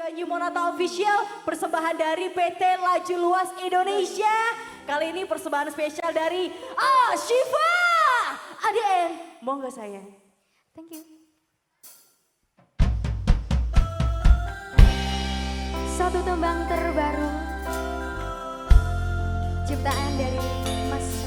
ke Yumonata Official, persembahan dari PT Laju Luas Indonesia. Kali ini persembahan spesial dari Ah Shiva. ADN, monggo saya? Thank you. Satu tembang terbaru ciptaan dari Mas